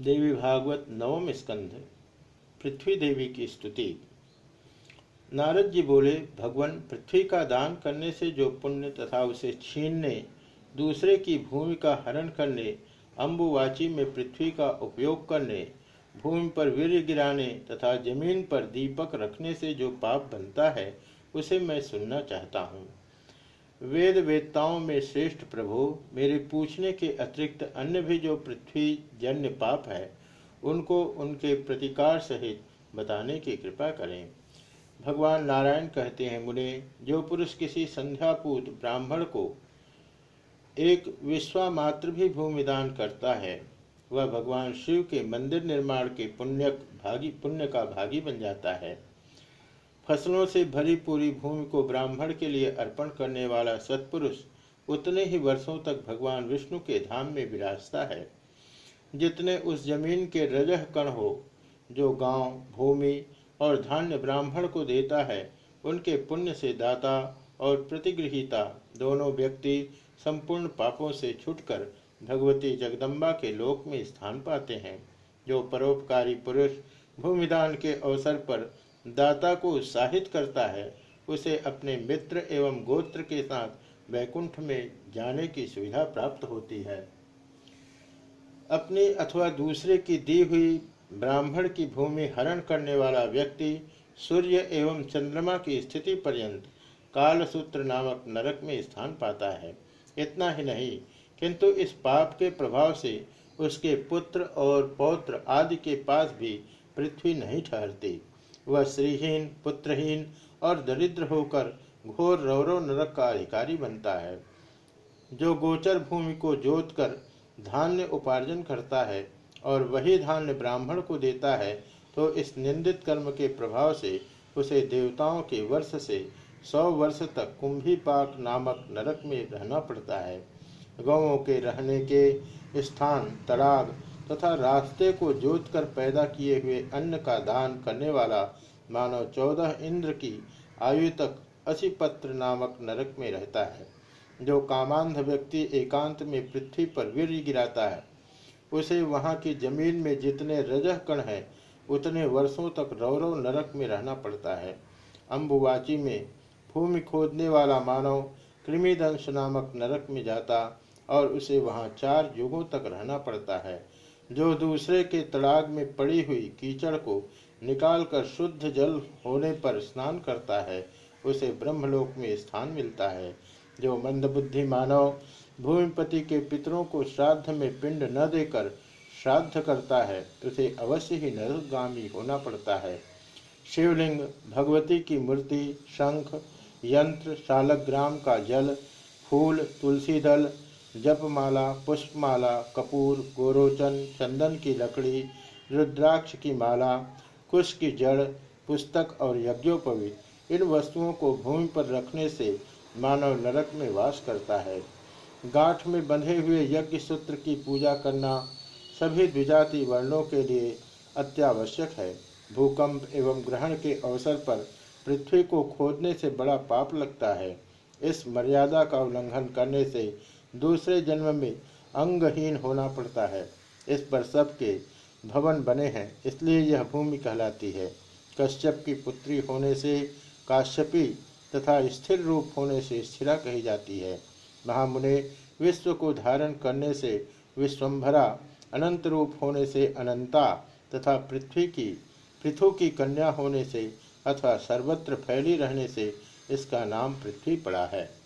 देवी भागवत नवम स्कंध, पृथ्वी देवी की स्तुति। नारद जी बोले, भगवान पृथ्वी का दान करने से जो पुण्य तथा उसे छीनने, दूसरे की भूमि का हरण करने अम्बुवाची में पृथ्वी का उपयोग करने, भूमि पर वीर गिराने तथा ज़मीन पर दीपक रखने से जो पाप बनता है, उसे मैं सुनना चाहता हूँ। वेद वेदताओं में श्रेष्ठ प्रभु, मेरे पूछने के अतिरिक्त अन्य भी जो पृथ्वी जन्य पाप है, उनको उनके प्रतिकार सहित बताने की कृपा करें। भगवान नारायण कहते हैं, मुने, जो पुरुष किसी संध्यापूत ब्राह्मण को एक विश्वामात्र भी भूमिदान करता है, वह भगवान शिव के मंदिर निर्माण के पुण्य भागी, पुण्य का भागी बन जाता है। फ़सलों से भरी पूरी भूमि को ब्राह्मण के लिए अर्पण करने वाला सत्पुरुष उतने ही वर्षों तक भगवान विष्णु के धाम में विराजता है। जितने उस ज़मीन के रजह कण हो, जो गाँव, भूमि और धान्य ब्राह्मण को देता है, उनके पुण्य से दाता और प्रतिगृहिता दोनों व्यक्ति संपूर्ण पापों से छुटकर भगवती जगदम्बा के लोक में स्थान पाते हैं, जो परोपकारी पुरुष भूमिदान के अवसर पर दाता को उत्साहित करता है, उसे अपने मित्र एवं गोत्र के साथ वैकुंठ में जाने की सुविधा प्राप्त होती है। अपनी अथवा दूसरे की दी हुई ब्राह्मण की भूमि हरण करने वाला व्यक्ति सूर्य एवं चंद्रमा की स्थिति पर्यंत कालसूत्र नामक नरक में स्थान पाता है। इतना ही नहीं, किंतु इस पाप के प्रभाव से उसके पुत्र और पौत्र आदि के पास भी पृथ्वी नहीं ठहरती। वह श्रीहीन, पुत्रहीन और दरिद्र होकर घोर रौरव नरक का अधिकारी बनता है। जो गोचर भूमि को जोत कर धान्य उपार्जन करता है और वही धान्य ब्राह्मण को देता है तो इस निंदित कर्म के प्रभाव से उसे देवताओं के वर्ष से सौ वर्ष तक कुंभी पाक नामक नरक में रहना पड़ता है। गौों के रहने के स्थान तड़ाग तथा रास्ते को जोत कर पैदा किए हुए अन्न का दान करने वाला मानव चौदह इंद्र की आयु तक असिपत्र नामक नरक में रहता है, जो कामांध व्यक्ति एकांत में पृथ्वी पर वीर गिराता है। उसे वहाँ की ज़मीन में जितने रजह कण है, उतने वर्षों तक रौरव नरक में रहना पड़ता है। अम्बुवाची में भूमि खोदने वाला मानव कृमिदंश नामक नरक में जाता और उसे वहाँ चार युगों तक रहना पड़ता है। जो दूसरे के तड़ाग में पड़ी हुई कीचड़ को निकालकर शुद्ध जल होने पर स्नान करता है, उसे ब्रह्मलोक में स्थान मिलता है। जो मंदबुद्धि मानव भूमिपति के पितरों को श्राद्ध में पिंड न देकर श्राद्ध करता है, उसे अवश्य ही नरगामी होना पड़ता है। शिवलिंग, भगवती की मूर्ति, शंख, यंत्र, शालग्राम का जल, फूल तुलसी दल जपमाला, पुष्पमाला, कपूर, गोरोचन, चंदन की लकड़ी, रुद्राक्ष की माला, कुश की जड़, पुस्तक और यज्ञोपवी इन वस्तुओं को भूमि पर रखने से मानव नरक में वास करता है। गांठ में बंधे हुए यज्ञ सूत्र की पूजा करना सभी द्विजाति वर्णों के लिए अत्यावश्यक है। भूकंप एवं ग्रहण के अवसर पर पृथ्वी को खोदने से बड़ा पाप लगता है। इस मर्यादा का उल्लंघन करने से दूसरे जन्म में अंगहीन होना पड़ता है। इस पर सबके भवन बने हैं, इसलिए यह भूमि कहलाती है। कश्यप की पुत्री होने से काश्यपी तथा स्थिर रूप होने से स्थिरा कही जाती है। महामुने विश्व को धारण करने से विश्वम्भरा अनंत रूप होने से अनंता तथा पृथ्वी की, पृथु की कन्या होने से अथवा सर्वत्र फैली रहने से इसका नाम पृथ्वी पड़ा है।